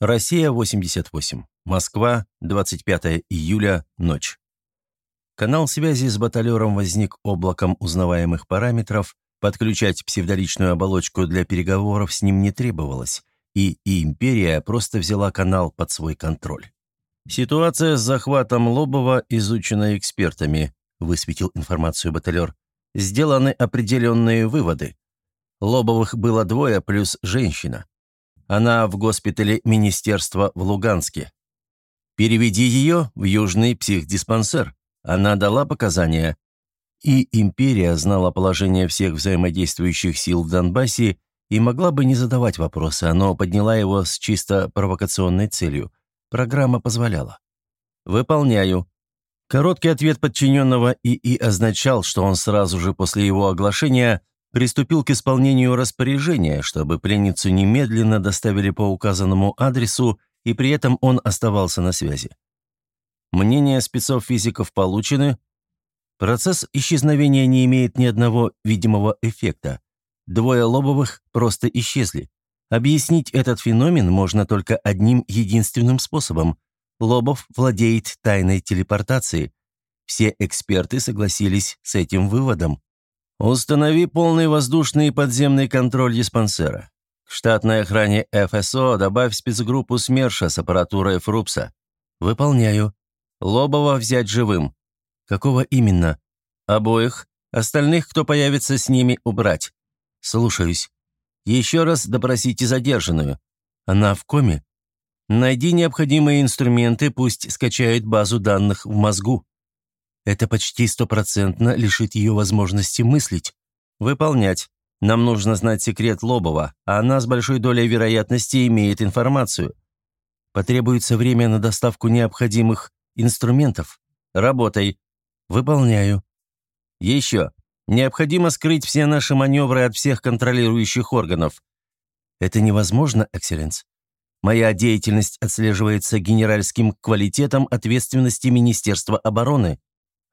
Россия, 88. Москва, 25 июля, ночь. Канал связи с баталером возник облаком узнаваемых параметров, подключать псевдоличную оболочку для переговоров с ним не требовалось, и, и «Империя» просто взяла канал под свой контроль. «Ситуация с захватом Лобова изучена экспертами», высветил информацию баталер. «Сделаны определенные выводы. Лобовых было двое плюс женщина. Она в госпитале Министерства в Луганске. Переведи ее в Южный психдиспансер. Она дала показания. И империя знала положение всех взаимодействующих сил в Донбассе и могла бы не задавать вопросы, но подняла его с чисто провокационной целью. Программа позволяла. «Выполняю». Короткий ответ подчиненного ИИ означал, что он сразу же после его оглашения приступил к исполнению распоряжения, чтобы пленницу немедленно доставили по указанному адресу, и при этом он оставался на связи. Мнения спецов-физиков получены. Процесс исчезновения не имеет ни одного видимого эффекта. Двое лобовых просто исчезли. Объяснить этот феномен можно только одним единственным способом. Лобов владеет тайной телепортацией. Все эксперты согласились с этим выводом. Установи полный воздушный и подземный контроль диспансера. К штатной охране ФСО добавь спецгруппу СМЕРШа с аппаратурой Фрупса. Выполняю. Лобова взять живым. Какого именно? Обоих. Остальных, кто появится с ними, убрать. Слушаюсь. Еще раз допросите задержанную. Она в коме? Найди необходимые инструменты, пусть скачает базу данных в мозгу. Это почти стопроцентно лишит ее возможности мыслить. Выполнять. Нам нужно знать секрет Лобова, а она с большой долей вероятности имеет информацию. Потребуется время на доставку необходимых инструментов. Работай. Выполняю. Еще. Необходимо скрыть все наши маневры от всех контролирующих органов. Это невозможно, Экселленс. Моя деятельность отслеживается генеральским квалитетом ответственности Министерства обороны.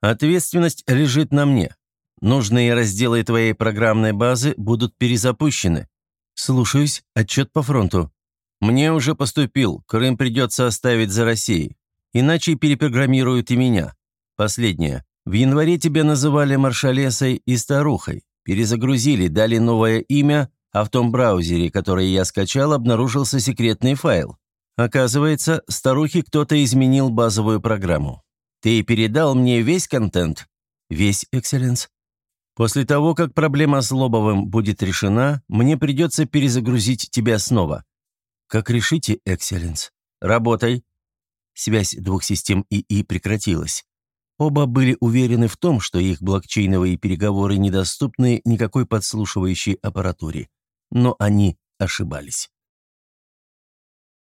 Ответственность лежит на мне. Нужные разделы твоей программной базы будут перезапущены. Слушаюсь. Отчет по фронту. Мне уже поступил. Крым придется оставить за Россией. Иначе перепрограммируют и меня. Последнее. В январе тебя называли маршалесой и старухой. Перезагрузили, дали новое имя, а в том браузере, который я скачал, обнаружился секретный файл. Оказывается, старухе кто-то изменил базовую программу. Ты передал мне весь контент?» «Весь, экселленс». «После того, как проблема с Лобовым будет решена, мне придется перезагрузить тебя снова». «Как решите, экселленс. Работай». Связь двух систем ИИ прекратилась. Оба были уверены в том, что их блокчейновые переговоры недоступны никакой подслушивающей аппаратуре. Но они ошибались.